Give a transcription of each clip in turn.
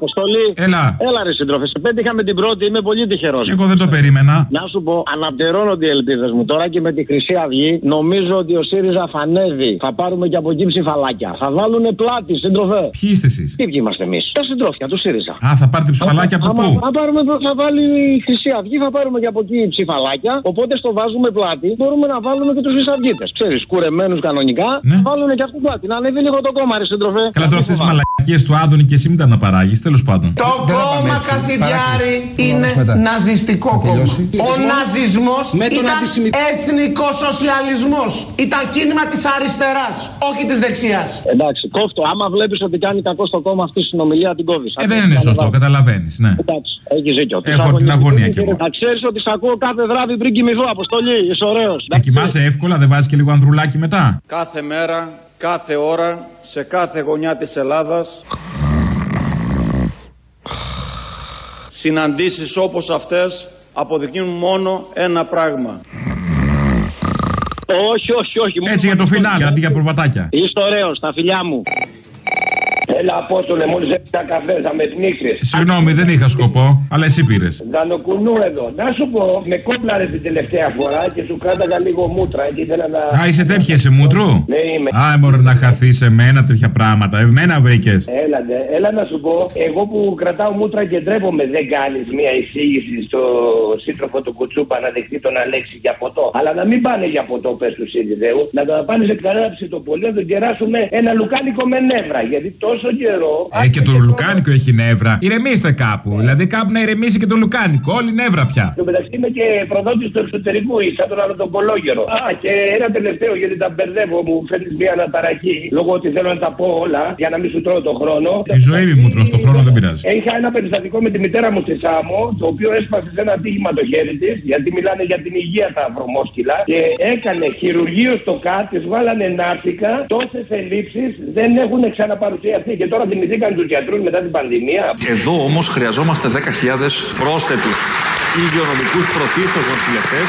Αποστολή. Έλα. Έλα, ρε σύντροφε. Σε πέτυχα με την πρώτη, είμαι πολύ τυχερός. Εγώ δεν το περίμενα. Να σου πω, αναπτερώνονται οι ελπίδες μου τώρα και με τη Χρυσή Αυγή. Νομίζω ότι ο ΣΥΡΙΖΑ φανεύει. Θα πάρουμε και από εκεί ψηφαλάκια. Θα βάλουν πλάτη, σύντροφε. Ποιοι είστε εσείς; Τι ποιοι είμαστε εμείς; Τα συντρόφια του ΣΥΡΙΖΑ. Α, θα πάρετε ψηφαλάκια από Άμα- πού; Θα, πάρουμε, θα βάλει η Χρυσή Αυγή, θα πάρουμε και από εκεί ψηφαλάκια. Οπότε στο βάζουμε πλάτη. Μπορούμε να βάλουμε και τους Χρυσαυγίτες. Ξέρεις, κουρεμένους κανονικά. Ναι. Βάλουν και αυτούς πλάτη. Να ανέβει λίγο το κόμμα, ρε σύντροφε. Καλά, τώρα αυτές τις μαλακίες του Άδωνη και εσύ μην τα αναπαράγεις. Τέλος πάντων. Το Δεν θα πάμε κόμμα έτσι. Κασιδιάρη Παράκληση. είναι Όμως μετά. ναζιστικό Θα κόμμα. τελειώσει. Ο ναζισμός Με τον ήταν αντισημι- εθνικοσοσιαλισμός. Ήταν κίνημα της αριστεράς, όχι της δεξιάς. Εντάξει, κόφτο. Άμα βλέπεις ότι κάνει κακό στο κόμμα αυτή η συνομιλία, την κόβεις. Ε, δεν είναι σωστό, καταλαβαίνεις. Ναι. Εντάξει, έχεις δίκιο. Έχω την αγωνία κι εγώ. Να ξέρεις ότι σ' ακούω κάθε βράδυ πριν κοιμηθώ. Αποστολή, είσαι ωραίος. Ε, κοιμάσαι εύκολα, δεν βάζεις και λίγο ανδρουλάκι μετά. Κάθε μέρα, κάθε ώρα, σε κάθε γωνιά της Ελλάδας συναντήσεις όπως αυτές αποδεικνύουν μόνο ένα πράγμα. Όχι, όχι, όχι. Έτσι για το φινάλι, αντί για προβατάκια. Είστε ωραίος, τα φιλιά μου. Έλα, Απόστολε, μόλις έπειτα καφές, θα με πνίξεις. Συγγνώμη, δεν είχα σκοπό, αλλά εσύ πήρες. Δανοκουνού εδώ. Να σου πω, με κόμπλαρες την τελευταία φορά και σου κράταγα λίγο μούτρα και ήθελα να. Α, είσαι τέτοια σε μούτρου; Ναι, είμαι. Α, μωρέ να χαθείς σε μένα τέτοια πράγματα. Εμένα βρήκες. Έλα, ναι. έλα να σου πω, εγώ που κρατάω μούτρα και ντρέπομαι, δεν κάνεις μια εισήγηση στο σύντροφο του Κουτσούπα να δεχτεί τον Αλέξη για ποτό. Αλλά να μην πάνε για ποτό, πες τους Σιριζέου, να το πάνε σε κανένα ψητοπολείο, να τον κεράσουμε ένα λουκάνικο με νεύρα. Γιατί τόσο καιρό. Ε, και το λουκάνικο έχει νεύρα. Ηρεμήστε κάπου. Δηλαδή κάπου να ηρεμήσει και το λουκάνικο. Όλη νεύρα πια. Στο μεταξύ είμαι και προδότης του εξωτερικού, ή σαν τον άλλο τον κολόγερο. Α, και ένα τελευταίο γιατί τα μπερδεύω, μου φέρνει μια αναταραχή. Λόγω ότι θέλω να τα πω όλα για να μην σου τρώω τον χρόνο. Η ζωή μου μούτρο στο χρόνο δεν πειράζει. Είχα ένα περιστατικό με τη μητέρα μου στη Σάμο, το οποίο έσπασε σε ένα τύχημα το χέρι της, γιατί μιλάνε για την υγεία τα βρωμόσκυλα. Και έκανε χειρουργείο στο ΚΑΤ, της βάλανε νάρτικα. Τόσες ελλείψεις δεν έχουν ξαναπαρουσιαστεί. Και τώρα θυμηθήκαν τους γιατρούς μετά την πανδημία. Εδώ όμως χρειαζόμαστε 10.000 πρόσθετους υγειονομικούς πρωτίστως νοσηλευτές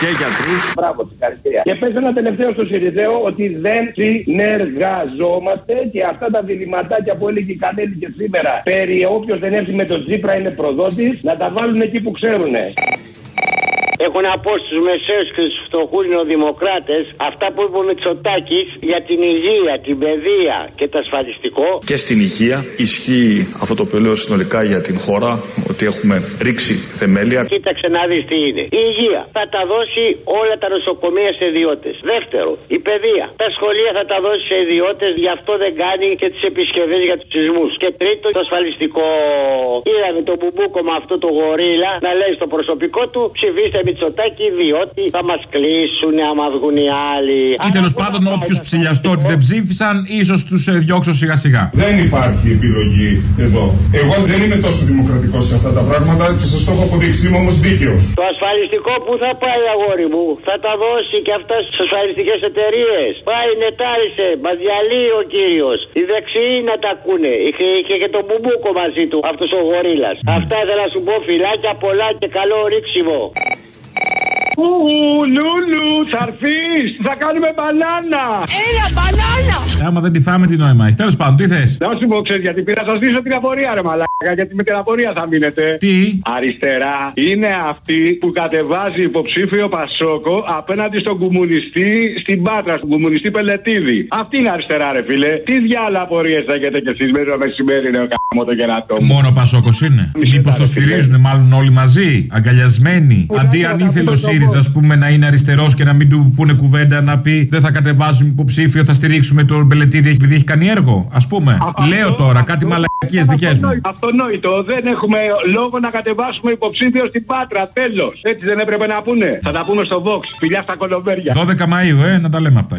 και γιατρούς. Μπράβο, συγχαρητήρια. Και πες ένα τελευταίο στο Σιριζέο ότι δεν συνεργαζόμαστε και αυτά τα διληματάκια που έλεγε η Κανέλη και σήμερα περί όποιος δεν έρθει με τον Τζίπρα είναι προδότης, να τα βάλουν εκεί που ξέρουν. Έχω να πω στου μεσαίους και στου φτωχούς νεοδημοκράτες αυτά που είπε ο Μητσοτάκης για την υγεία, την παιδεία και το ασφαλιστικό. Και στην υγεία ισχύει αυτό το οποίο λέω συνολικά για την χώρα, ότι έχουμε ρίξει θεμέλια. Κοίταξε να δεις τι είναι. Η υγεία θα τα δώσει όλα τα νοσοκομεία σε ιδιώτες. Δεύτερο, η παιδεία. Τα σχολεία θα τα δώσει σε ιδιώτες, γι' αυτό δεν κάνει και τις επισκευές για τους σεισμούς. Και τρίτο, το ασφαλιστικό. Είδαμε τον μπουμπούκο με αυτό το γορίλα να λέει στο προσωπικό του ψηφίστε Μητσοτάκη διότι θα μας κλείσουν άμα βγουν οι άλλοι. Ή τέλος πάντων, όποιου ψηλιαστώ ότι δεν ψήφισαν, ίσως τους διώξω σιγά σιγά. Δεν υπάρχει επιλογή εδώ. Εγώ δεν είμαι τόσο δημοκρατικός σε αυτά τα πράγματα και σας το έχω αποδείξει. Είμαι όμως δίκαιος. Το ασφαλιστικό που θα πάει, αγόρι μου, θα τα δώσει και αυτά στι ασφαλιστικές εταιρείες. Πάει, νετάρισε, μας διαλύει ο κύριος. Οι δεξιοί να τα ακούνε. Είχε, είχε και τον μπουμπούκο μαζί του, αυτός ο γορίλας. Αυτά ήθελα να σου πω, φυλάκια πολλά και καλό ρίξιμο. Ου, Λούλου, θα έρθεις! Θα κάνουμε μπανάνα! Έλα, μπανάνα! Άμα δεν τη φάμε, τι νόημα έχει. Τέλος πάντων, τι θες; Να σου πω, ξέρεις γιατί πήρα, σα δείσω την απορία, ρε Μαλάκα, γιατί με την απορία θα μείνετε. Τι; Αριστερά είναι αυτή που κατεβάζει υποψήφιο Πασόκο απέναντι στον κομμουνιστή στην Πάτρα, στον κομμουνιστή Πελετίδη. Αυτή είναι αριστερά, ρε φίλε. Τι διάλα απορίες θα έχετε κι εσείς μέσα στο μεσημέρι, ρε καμό το κερατό. μου. Μόνο ο Πασόκος είναι. Μισή Μήπως το λεπτά, ρε, στηρίζουν μάλλον όλοι μαζί, αγκαλιασμένοι. Αντί αν ήθελε ο ΣΥΡΙΖΑ, ας πούμε, να είναι αριστερός και να μην του πούνε κουβέντα να πει Δεν θα κατεβάζουμε υποψήφιο, θα στηρίξουμε τον Πελετίδη επειδή έχει κάνει έργο. Α πούμε. Λέω τώρα κάτι μαλακίες δικές μου. Αυτονόητο. Δεν έχουμε λόγο να κατεβάσουμε υποψήφιο στην Πάτρα. Τέλος. Έτσι δεν έπρεπε να πούνε. Θα τα πούμε στο Vox. Φιλιά στα κολομπέρια. 12 Μαου, ε, να τα λέμε αυτά.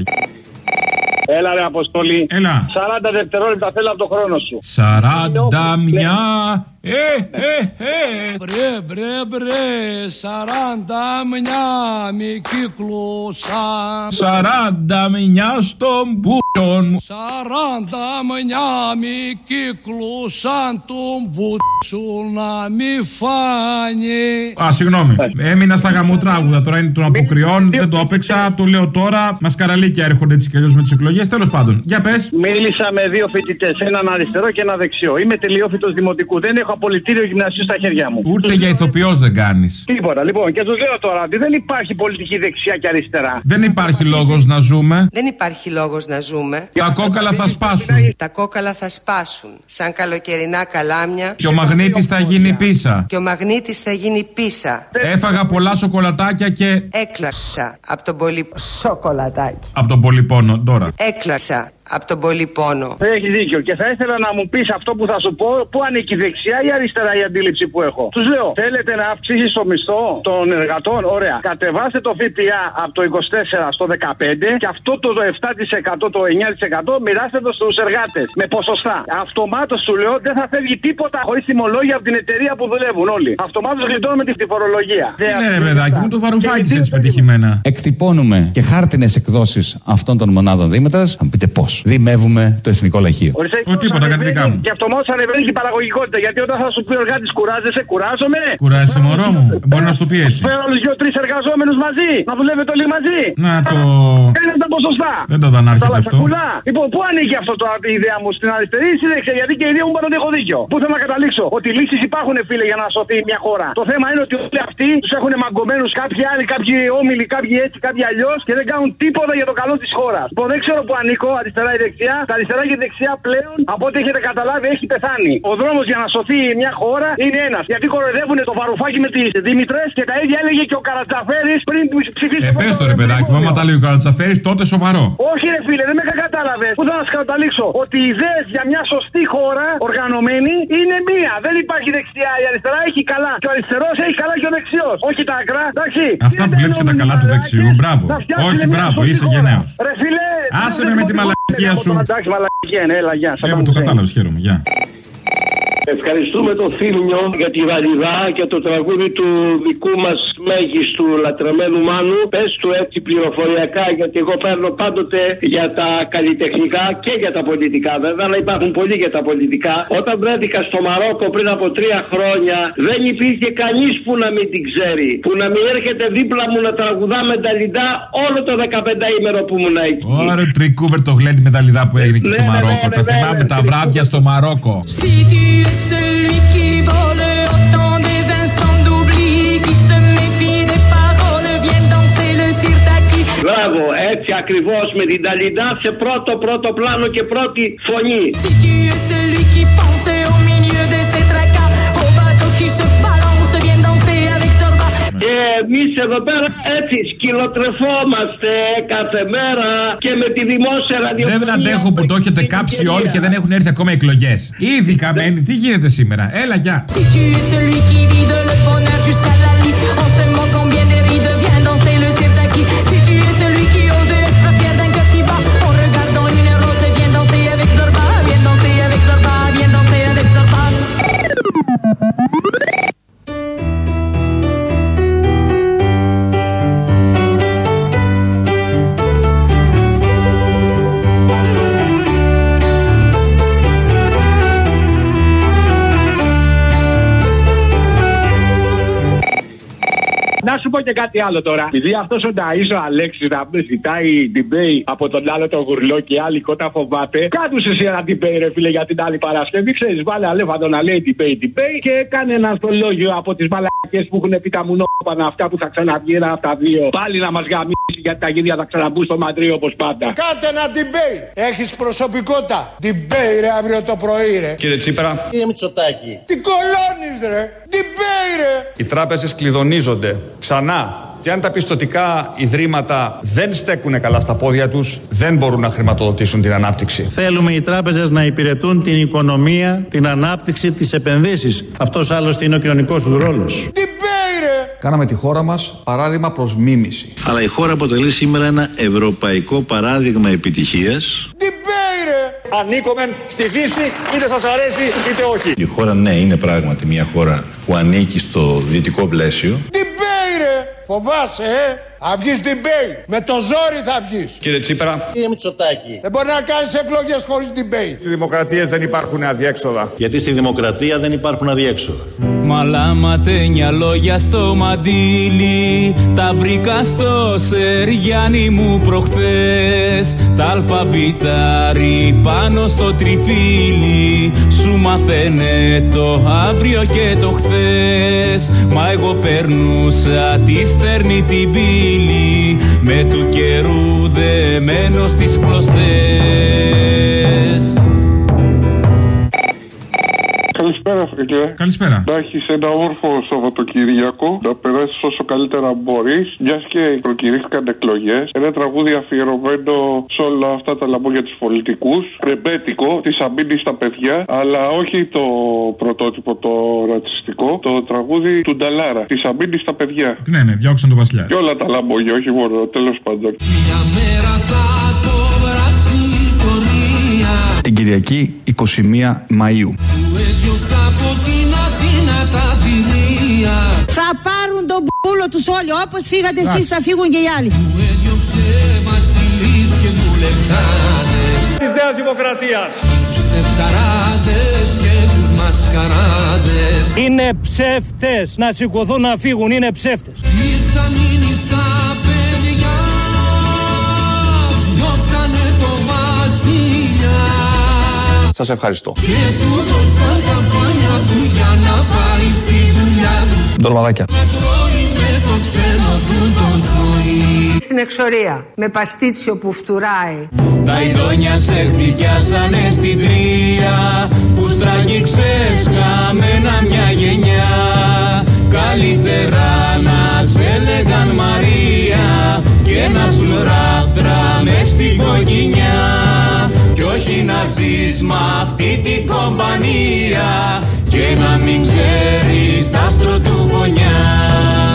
Έλα, ρε Αποστολή. Έλα. 40 δευτερόλεπτα θέλω από το χρόνο σου. 41 Ε, ε, ε. Μπρε, μπρε, μπρε, σαράντα μια μη κύκλωσαν. Σαράντα μηνιά στον πούτσον μου. Σαράντα μια μη κύκλωσαν τον μπούτσο να μη φάνει. Α, συγγνώμη. Έμεινα στα γαμοτράγουδα. Τώρα είναι των αποκριών, δεν το έπαιξα. Το λέω τώρα. Μασκαραλίκια έρχονται έτσι κι αλλιώς με τις εκλογές. Τέλος πάντων. Για πες. Μίλησα με δύο φοιτητές, έναν αριστερό και ένα δεξιό. Είμαι τελειόφυτος δημοτικού. Δεν έχω απολυτήριο γυμνασίου στα χέρια μου. Ούτε για ηθοποιός δεν κάνεις. Τίποτα. Λοιπόν, και τους λέω τώρα ότι δεν υπάρχει πολιτική δεξιά και αριστερά. Δεν υπάρχει λόγος να ζούμε. Δεν υπάρχει λόγος να ζούμε. Τα κόκαλα θα σπάσουν. Τα κόκαλα θα σπάσουν σαν καλοκαιρινά καλάμια Και ο μαγνήτης θα γίνει πίσα. και ο μαγνήτης θα γίνει πίσα. Έφαγα πολλά σοκολατάκια και. Έκλασα από τον πολύ σοκολατάκι. Από τον πολυπόνο τώρα. Έκλασα από τον πολύ πόνο. Έχεις δίκιο. Και θα ήθελα να μου πεις αυτό που θα σου πω, πού ανήκει δεξιά ή αριστερά η αντίληψη που έχω. Τους λέω, θέλετε να αυξήσεις το μισθό των εργατών; Ωραία. Κατεβάστε το ΦΠΑ από το 24 στο 15 και αυτό το 7%, το 9% μοιράστε το στους εργάτες με ποσοστά. Αυτομάτως σου λέω δεν θα φεύγει τίποτα χωρίς τιμολόγια από την εταιρεία που δουλεύουν όλοι. Αυτομάτως γλιτώνουμε τη φορολογία. Ναι, ρε παιδάκι μου, το βαρουφάκι έτσι πετυχημένα. Εκτυπώνουμε και χάρτινες εκδόσεις αυτών των μονάδων δίμετρα. Θα μου πείτε πώς. Δημεύουμε το εθνικό λαχείο. Ο τίποτα, κάτι δικά μου. Και αυτομάτω ανεβαίνει και η παραγωγικότητα. Γιατί όταν θα σου πει ο εργάτη κουράζεσαι, κουράζομαι. Κουράζεσαι, μωρό μου. Μπορεί να σου το πει έτσι. Φέρω άλλου δύο-τρει εργαζόμενους μαζί. Να δουλεύετε όλοι μαζί. Να το. Κάνε τα ποσοστά. Δεν το δανάρχεται Τα αυτό. λαφακουλά. Λοιπόν, πού ανήκει αυτό το η ιδέα μου, στην αριστερή ή στη δεξιά; Γιατί και οι δύο μου είπαν ότι έχω δίκιο. Πού θέλω να καταλήξω; Ότι λύσεις υπάρχουν, φίλε, για να σωθεί μια χώρα. Το θέμα είναι ότι όλοι αυτοί τους έχουν μαγκωμένους κάποιοι άλλοι, κάποιοι όμιλοι, κάποιοι έτσι, κάποιοι αλλιώς και δεν κάνουν τίποτα για το καλό της χώρας. Λοιπόν, δεν ξέρω που ανήκω, αριστερά ή δεξιά. Τα αριστερά και δεξιά πλέον, από ό,τι έχετε καταλάβει, έχει πεθάνει. Ο δρόμος για να σωθεί μια χώρα είναι ένας. Γιατί κοροϊδεύουν το βαρουφάκι με τις Δήμητρες και τα ίδια έλεγε και ο Καρατζαφέρης πριν ψηφίσεις. Ε, πες το ρε παιδάκι μου, άμα τα λέει ο Καρατσαφέρη, τότε σοβαρό. Όχι, ρε φίλε, δεν με κατάλαβες. Πού θα σας καταλήξω. Ότι οι ιδέες για μια σωστή χώρα οργανωμένη είναι μία. Δεν υπάρχει δεξιά. Η αριστερά έχει καλά. Και ο αριστερός έχει καλά και ο δεξιός. Όχι τα ακρά, εντάξει. Αυτά που βλέπεις και τα καλά του δεξιού, μπράβο. Όχι, μπράβο, είσαι γενναίος. Ρε φίλε. Άσε με με τη μαλακία σου. Εντάξει, μαλακία, ναι, έλα, γεια. Ε, μου το κατάλαβες, χαίρομαι, γεια. Ευχαριστούμε τον Θήμιο για τη Βαλιδά και το τραγούδι του δικού μας μέγιστου λατρεμένου Μάνου. Πες του έτσι πληροφοριακά, γιατί εγώ παίρνω πάντοτε για τα καλλιτεχνικά και για τα πολιτικά. Βέβαια, αλλά υπάρχουν πολλοί για τα πολιτικά. Όταν βρέθηκα στο Μαρόκο πριν από τρία χρόνια, δεν υπήρχε κανείς που να μην την ξέρει. Που να μην έρχεται δίπλα μου να τραγουδάμε τα λιντά όλο το 15 ημέρο που ήμουν εκεί. Ωραία, τρικούβερ το γλέντι με τα λιδά που έγινε και στο Ναι, ναι, Μαρόκο. ναι, Τα ναι, θυμάμαι ναι, τα ναι. βράδια στο Μαρόκο. Si tu es celui qui vole autant des instants d'oubli, qui se méfie des paroles, viens danser le sirtaki. Μπράβο, έτσι ακριβώ με την Ταλιντά σε πρώτο πρώτο πλάνο και πρώτη φωνή. Zorba. Και εμείς εδώ πέρα έτσι σκυλοτρεφόμαστε κάθε μέρα και με τη δημόσια ραδιοφωνία. Δεν αντέχω που το έχετε κάψει όλοι και δεν έχουν έρθει ακόμα εκλογές. Ήδη καμένοι, τι γίνεται σήμερα; Έλα, γεια. Si tu πω και κάτι άλλο τώρα. Επειδή αυτός ο Νταΐζο Αλέξης να ζητάει debate από τον άλλο τον γουρλό και άλλη κότα φοβάται. Κάτω σε ένα debate, ρε φίλε, για την άλλη Παρασκευή. Ξέρεις, βάλε αλέφαντο να λέει debate, debate και κάνει ένα αυτολόγιο από τις μαλακές που έχουν πει τα μουνόπανα αυτά που θα ξαναβγεί ένα από τα δύο. Πάλι να μας γαμίσει γιατί τα γίδια θα ξαναμπούν στο μαντρί όπως πάντα. Κάντε ένα debate. Έχεις προσωπικότητα. Debate ρε αύριο το πρωί ρε. Κύριε Τσίπρα, Κύριε Μητσοτάκη. Τι κολώνεις ρε. Debate ρε. οι τράπεζες κλειδονίζονται ξανά και αν τα πιστοτικά ιδρύματα δεν στέκουν καλά στα πόδια τους, δεν μπορούν να χρηματοδοτήσουν την ανάπτυξη. Θέλουμε οι τράπεζες να υπηρετούν την οικονομία, την ανάπτυξη, τις επενδύσεις. Αυτός άλλωστε είναι ο κοινωνικός τους ρόλος. Debate ρε. Κάναμε τη χώρα μας παράδειγμα προς μίμηση. Αλλά η χώρα αποτελεί σήμερα ένα ευρωπαϊκό παράδειγμα επιτυχίας. Debate ρε. ανήκομεν στη Δύση, είτε σας αρέσει είτε όχι. Η χώρα ναι είναι πράγματι μια χώρα που ανήκει στο δυτικό πλαίσιο. Debate, ρε! Φοβάσαι, ε! Θα βγεις debate. Με το ζόρι θα βγεις. Κύριε Τσίπρα, Κύριε Μητσοτάκη. Δεν μπορεί να κάνεις εκλογές χωρίς debate. στις δημοκρατίες δεν υπάρχουν αδιέξοδα. Γιατί στη δημοκρατία δεν υπάρχουν αδιέξοδα. Μαλάματένια λόγια στο μαντίλι Τα βρήκα στο Σεργιάννη μου προχθές Τα αλφαβητάρι πάνω στο τριφύλι Σου μαθαίνε το αύριο και το χθες Μα εγώ περνούσα τη στερνή την πύλη Με του καιρού δεμένο στις κλωστές Καλησπέρα, φίλε. Καλησπέρα. Να έχεις ένα όρφο Σαββατοκύριακο, να περάσεις όσο καλύτερα μπορείς, μιας και προκυρήθηκαν εκλογές. Ένα τραγούδι αφιερωμένο σε όλα αυτά τα λαμπόγια του πολιτικούς. Ρεμπέτικο, της αμπίνη στα παιδιά, αλλά όχι το πρωτότυπο, το ρατσιστικό. Το τραγούδι του Νταλάρα, της αμπίνη στα παιδιά. Ναι, ναι, διώξαν τον Βασιλιά. Και όλα τα λαμπόγια, όχι μόνο, τέλος πάντων. Μια μέρα θα το γράψει ιστορία Την Κυριακή 21 Μαΐου. Που έδιωξα από την Αθήνα τα θηρία Θα πάρουν τον πούλο τους όλοι. Όπως φύγατε εσείς θα φύγουν και οι άλλοι. Που έδιωξε βασιλείς και βουλευτάδες Της Νέας Δημοκρατίας. Τους ψευταράδες και τους μασκαράδες Είναι ψεύτες. Να σηκωθούν να φύγουν. Είναι ψεύτες. Δουλειά του Ντολμαδάκια. Να τρώει με το ξένο του το ζωή Στην εξορία, με παστίτσιο που φτουράει. Τα ειδόνια σε χτυπιάσανε στην τρία Που στραγγίξες χαμένα μια γενιά Καλύτερα να σε λέγαν Μαρία Και να σου ράφτρα μες στην κοκκινιά Κι όχι να ζεις μ' αυτή την κομπανία Και να μην ξέρεις τα άστρο του φωνιά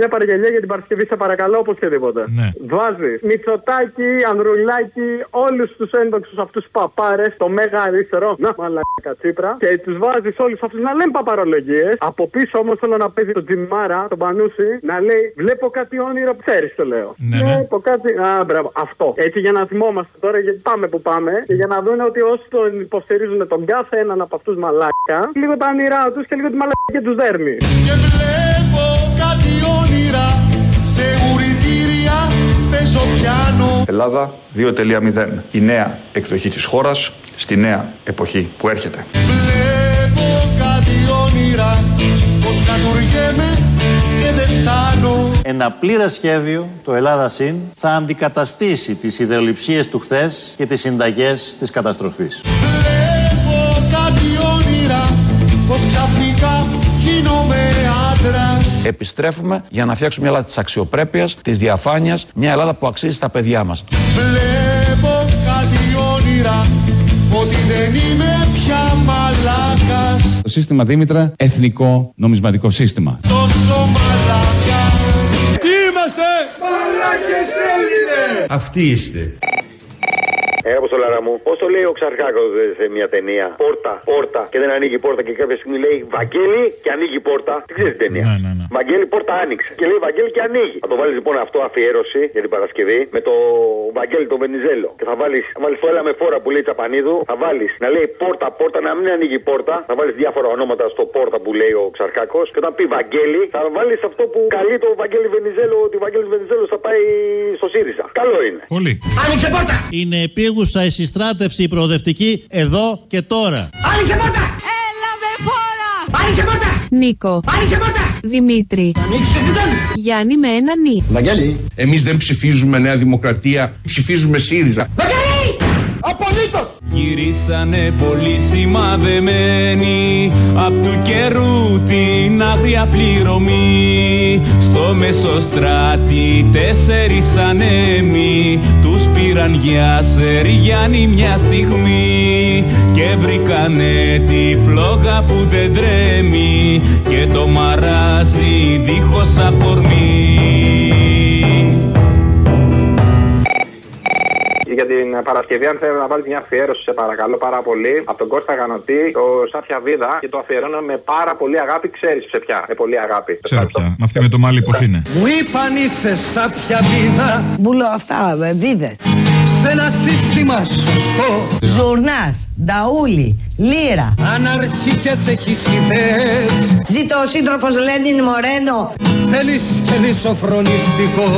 Μια παραγγελία για την Παρασκευή, σε παρακαλώ, οπωσδήποτε. Ναι. Βάζει Μητσοτάκι, Ανδρουλάκι, όλους τους ένδοξου αυτούς παπάρες, το μέγα αριστερό, να μαλάκα τσίπρα, και τους βάζεις όλους αυτούς να λένε παπαρολογίες. Από πίσω όμως θέλω να παίζει τον Τζιμάρα, τον Πανούση, να λέει Βλέπω κάτι όνειρο, ξέρεις το λέω. Ναι, ναι. Βλέπω κάτι. Α, μπράβο, αυτό. Έτσι για να θυμόμαστε τώρα, γιατί πάμε που πάμε, και για να δουν ότι όσοι τον υποστηρίζουν τον κάθε έναν από αυτούς μαλάκα, λίγο τα όνειρά τους και λίγο τη μαλακία τους δέρνει. Και βλέπω κάτι όνειρα σε ουρητήρια παίζω πιάνο Ελλάδα 2.0. Η νέα εκδοχή της χώρας στη νέα εποχή που έρχεται. Βλέπω κάτι όνειρα πως κατουργέμαι και δεν φτάνω Ένα πλήρες σχέδιο, το Ελλάδα ΣΥΝ, θα αντικαταστήσει τις ιδεολειψίες του χθες και τις συνταγές της καταστροφής. Βλέπω κάτι όνειρα πως ξαφνικά γίνομαι άντρας Επιστρέφουμε για να φτιάξουμε μια Ελλάδα της αξιοπρέπειας, της διαφάνειας, μια Ελλάδα που αξίζει στα παιδιά μας. Βλέπω κάτι όνειρα ότι δεν είμαι πια μαλάκας Το σύστημα Δήμητρα, εθνικό νομισματικό σύστημα. Τόσο μαλάκας Τι είμαστε! Μαλάκες Έλληνες! Αυτοί είστε. Ε, Αποστολάρα μου, πώς το λέει ο Ξαρχάκος σε μια ταινία. Πόρτα, πόρτα και δεν ανοίγει η πόρτα και κάποια στιγμή λέει Βαγγέλη και ανοίγει η πόρτα. Τι ξέρεις την ταινία; Ναι, ναι, ναι. Βαγγέλη, πόρτα άνοιξε. Και λέει Βαγγέλη και ανοίγει. Θα το βάλεις λοιπόν αυτό αφιέρωση για την Παρασκευή με το Βαγγέλη τον Βενιζέλο. Και θα βάλεις βάλεις το έλα με φόρα που λέει Τσαπανίδου. Θα βάλεις να λέει πόρτα, πόρτα, να μην ανοίγει η πόρτα. Θα βάλεις διάφορα ονόματα στο πόρτα που λέει ο Ξαρχάκος. Και όταν πει Βαγγέλη, θα βάλεις αυτό που καλεί το Βαγγέλη Βενιζέλο ότι ο Βαγγέλη Βενιζέλο θα πάει στο ΣΥΡΙΖΑ. Καλό είναι. Πολύ. Άνοιξε πόρτα! Είναι επίγουσα η συστράτευση η προοδευτική εδώ και τώρα. Άνοιξε πόρτα! Έλα με φόρα! Άνοιξε πόρτα! Νίκο. Άνοιξε πόρτα! Δημήτρη. Ανοίξε πιτόν! Γιάννη με ένα νι. Βαγγέλη. Εμείς δεν ψηφίζουμε Νέα Δημοκρατία, ψηφίζουμε ΣΥΡΙΖΑ. Βαγγέλη! Απολύτως! Γυρίσανε πολύ σημαδεμένοι Απ' του καιρού την άγρια πληρωμή. Στο μεσοστράτη τέσσερις ανέμοι Τους πήραν για Σεριάννη μια στιγμή. Και βρήκανε τη φλόγα που δεν τρέμει Και το μαράζι δίχως αφορμή Για την Παρασκευή, αν θέλει να βάλεις μια αφιέρωση, σε παρακαλώ πάρα πολύ, από τον Κώστα Γανοτή, το Σάπια Βίδα και το αφιερώνω με πάρα πολύ αγάπη. Ξέρεις σε ποια. Με πολύ αγάπη. Ξέρω πια. Με αυτή με το μάλι πώς είναι. Μου είπαν είσαι σάπια βίδα Μπουλό αυτά, ε, βίδες. Σε ένα σύστημα σωστό. Ζουρνάς, νταούλι, λύρα. Αναρχικές έχεις ιδέες. Ζήτω ο σύντροφος Λένιν Μορένο. Θέλεις και σοφρονιστικό.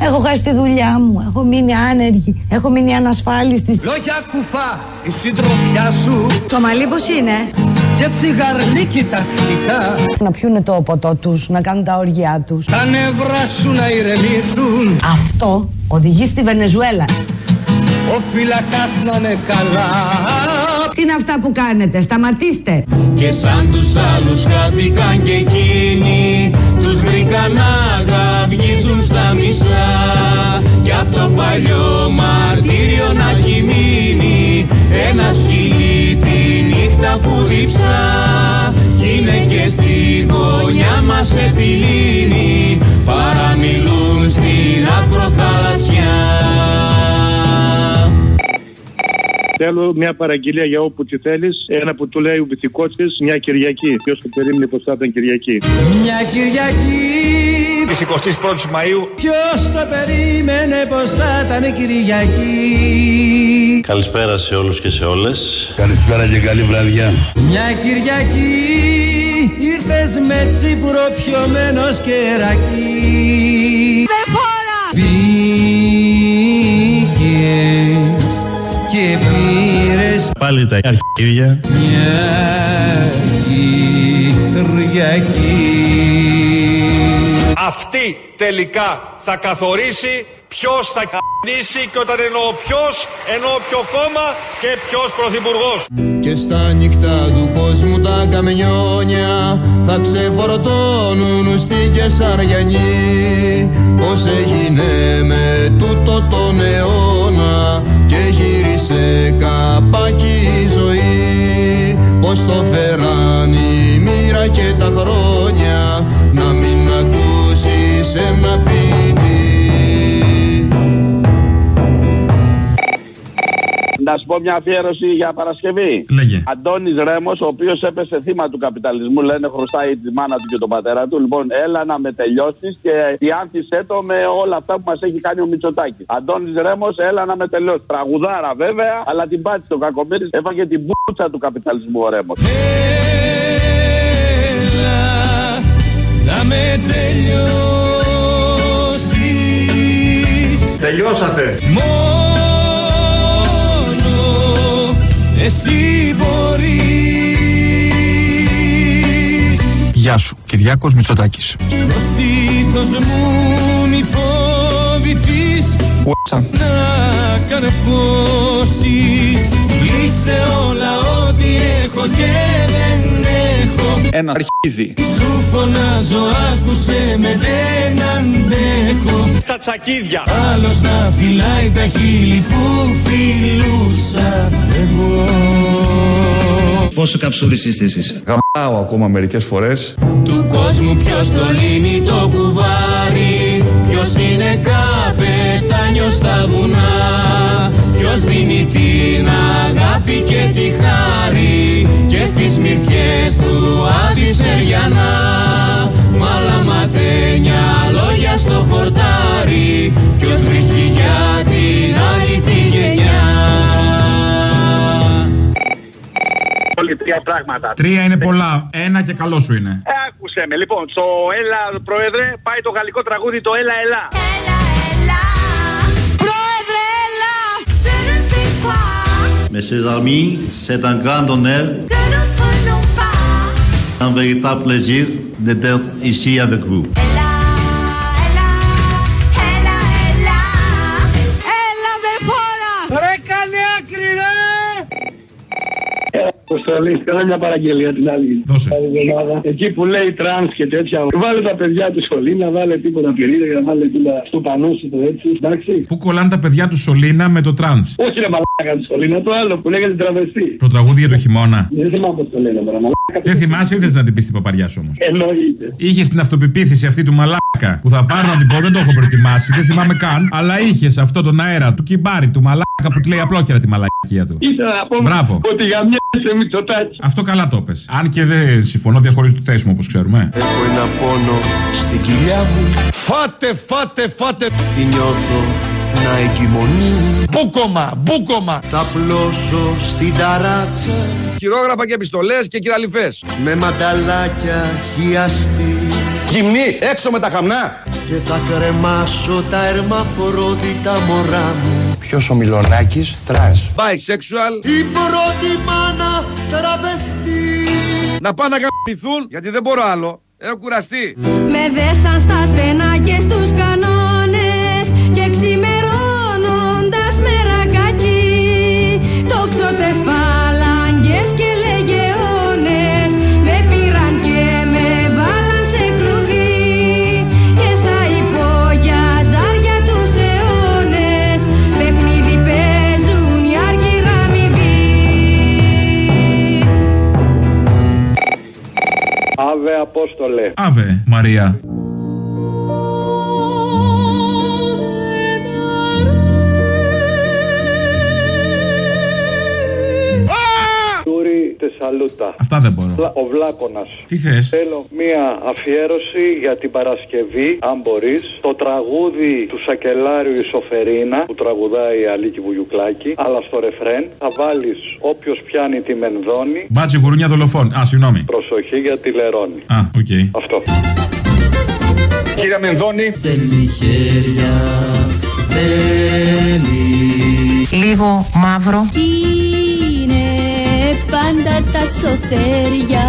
Έχω χάσει τη δουλειά μου, έχω μείνει άνεργη, έχω μείνει ανασφάλιστης. Λόγια κουφά η συντροφιά σου Το μαλλί πώς είναι; και τσιγαρλίκι τακτικά. Να πιούνε το ποτό τους, να κάνουν τα όργια τους. Τα νευρά σου να ηρεμήσουν. Αυτό οδηγεί στη Βενεζουέλα. Ο φυλακάς να είναι καλά. Τι είναι αυτά που κάνετε, σταματήστε. Και σαν τους άλλους χάθηκαν και εκείνοι Τους βρήκαν να γαυγίζουν στα μισά Κι απ' το παλιό μαρτύριο να έχει μείνει Ένα σκυλί τη νύχτα που διψά Κι είναι και στη γωνιά μας επιλύνει Παραμιλούν στην ακροθαλασσιά Θέλω μια παραγγελία για όπου τη θέλεις. Ένα που του λέει ο Βυθικότη μια Κυριακή. Ποιος το περίμενε πως θα ήταν Κυριακή. Μια Κυριακή Τη 21η Μαου Ποιος το περίμενε πως θα ήταν Κυριακή Καλησπέρα σε όλους και σε όλες. Καλησπέρα και καλή βραδιά. Μια Κυριακή ήρθες με τσίπουρο πιωμένος κερακί Πάλι τα αρχίδια. μια Κυριακή Αυτή τελικά θα καθορίσει ποιος θα κ***νήσει και όταν εννοώ ποιος, εννοώ ποιο κόμμα και ποιος πρωθυπουργός. Και στα νύχτα του κόσμου τα καμιόνια θα ξεφορτώνουν στη Κεσαριανή Πώς έγινε με τούτο τον αιώνα και γύρισε καπάκι η ζωή resolverão. Να σου πω μια αφιέρωση για Παρασκευή. Λέγε. Αντώνης Ρέμος, ο οποίος έπεσε θύμα του καπιταλισμού, λένε χρωστάει τη μάνα του και τον πατέρα του. Λοιπόν, έλα να με τελειώσεις και διάνθησέ το με όλα αυτά που μας έχει κάνει ο Μητσοτάκης. Αντώνης Ρέμος, έλα να με τελειώσεις. Τραγουδάρα βέβαια, αλλά την πάτησε ο Κακομίρη, έφαγε την μπούτσα του καπιταλισμού ο Ρέμος. Έλα να με τελειώσεις Τελειώσατε. Μόνο εσύ μπορείς Γεια σου, Κυριάκος Μητσοτάκης. Στο στήθος μου μη φοβηθείς Να καρφώσεις Είσαι όλα ό,τι έχω και δεν έχω Ένα αρχίδι. Σου φωνάζω άκουσε με δεν αντέχω Στα τσακίδια. Άλλος να φυλάει τα χείλη που φιλούσα εγώ Πόσο καψούρης είστε εσείς; Γαμάω ακόμα μερικές φορές. Του κόσμου ποιος το λύνει το κουβάρι Ποιος είναι καπετάνιος στα βουνά Ποιος δίνει την αγάπη και τη χάρη Και στις μυρφιές του Άδη Σεριανά Μαλαματένια λόγια στο χορτάρι Ποιος βρίσκει για την άλλη τη γενιά Όλοι τρία πράγματα. Τρία είναι πολλά. Ένα και καλό σου είναι. Ε, άκουσε με. Λοιπόν, στο Έλα, Πρόεδρε, πάει το γαλλικό τραγούδι το Έλα, Έλα. Πρόεδρε, Mes chers amis, c'est un grand honneur, que notre nom un véritable plaisir d'être ici avec vous. Αποστολή, κάνω μια παραγγελία την άλλη. Δώσε. Άλλη εβδομάδα. Εκεί που λέει τρανς και τέτοια. Βάλε τα παιδιά του σωλήνα, βάλε τίποτα πυρίδα, να βάλε τίποτα στο πανό σου το έτσι. Εντάξει. Πού κολλάνε τα παιδιά του σωλήνα με το τρανς; Όχι ρε μαλάκα του σωλήνα, το άλλο που λέγεται τραβεστή. Το τραγούδι για το χειμώνα. Δεν θυμάμαι πώς το λένε τώρα, μαλάκα. Δεν θυμάσαι, ήθελε να την πεις την παπαριά σου όμως; Εννοείται. Είχες την αυτοπεποίθηση αυτή του μαλάκα μαλάκα. Που θα πάρω να την πω, δεν το έχω προετοιμάσει, δεν θυμάμαι καν. Αλλά είχες αυτό τον αέρα του κιμπάρη του μαλάκα που τη λέει απλόχερα τη μαλακία του. Ήθελα να πω Μπράβο. ότι γαμιέσαι Μητσοτάκη. Αυτό καλά το πες. Αν και δεν συμφωνώ, διαχωρίζω το θέσιμο όπως ξέρουμε. Έχω ένα πόνο στην κοιλιά μου Φάτε, φάτε, φάτε. Τη νιώθω να εγκυμονεί Μπούκομα, μπούκομα. Θα πλώσω στην ταράτσα Χειρόγραφα και επιστολές και κυραλιφές. Με μανταλάκια χιαστή Γυμνή, έξω με τα χαμνά. Και θα κρεμάσω τα ερμαφορόδιτα μωρά μου Ποιος ο Μιλονάκης, τρας. Bisexual. Η πρώτη μάνα τραβεστή Να πάνε να γαμπηθούν, γιατί δεν μπορώ άλλο. Έχω κουραστεί. Με δέσαν στα στενά και στους κανόνες Και ξημερώνοντας μερακάκι Τόξοτες φαλάγγες Απόστολε. Αβε, Μαρία. Τεσσαλούτα. Αυτά δεν μπορώ. Βλα- Ο Βλάκονα. Τι θες; Θέλω μία αφιέρωση για την Παρασκευή, αν μπορείς. Το τραγούδι του Σακελάριου η Σοφερίνα που τραγουδάει η Αλίκη Βουγιουκλάκη. Αλλά στο ρεφρέν θα βάλεις όποιος πιάνει τη μενδόνη. Μπάτσι γουρούνια δολοφόν. Α, συγγνώμη. Προσοχή για τη λερώνη. Α, οκ. Αυτό. Κύριε Μενδώνη. Θέλει χέρια Θέλει Λίγο μαύρο. Είναι πάντα τα σωτέρια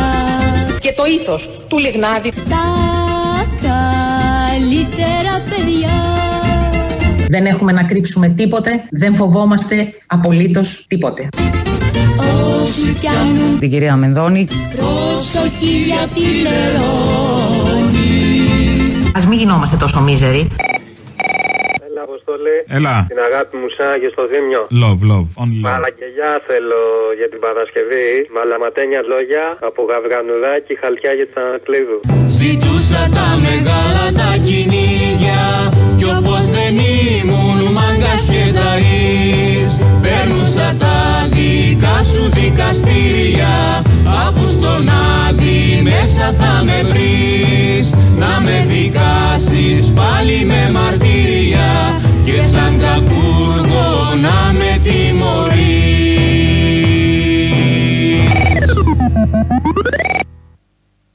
Και το ήθος του Λιγνάδη. Τα καλύτερα παιδιά Δεν έχουμε να κρύψουμε τίποτε, δεν φοβόμαστε απολύτως τίποτε. Όσοι πιάνουν Την κυρία Μενδώνη. προσοχή για τη λερώνη Ας μην γινόμαστε τόσο μίζεροι. Έλα, Αποστολή. Έλα. Την αγάπη μου σαν και στο δίμιο. Love, love, only love. Μαλακελιά θέλω για την Παρασκευή. Μαλαματένια λόγια από γαυγανουδάκι, χαλκιά για τσανακλείδου. Ζητούσα τα μεγάλα τα κυνήγια Κι όπως δεν ήμουν μάγκας και ταΐς Παίρνουσα τα δικά σου δικαστήρια Αφού στον άδει μέσα θα με βρεις Να με δικάσεις πάλι με μαρτύρια και σαν κακούργο να με τιμωρείς.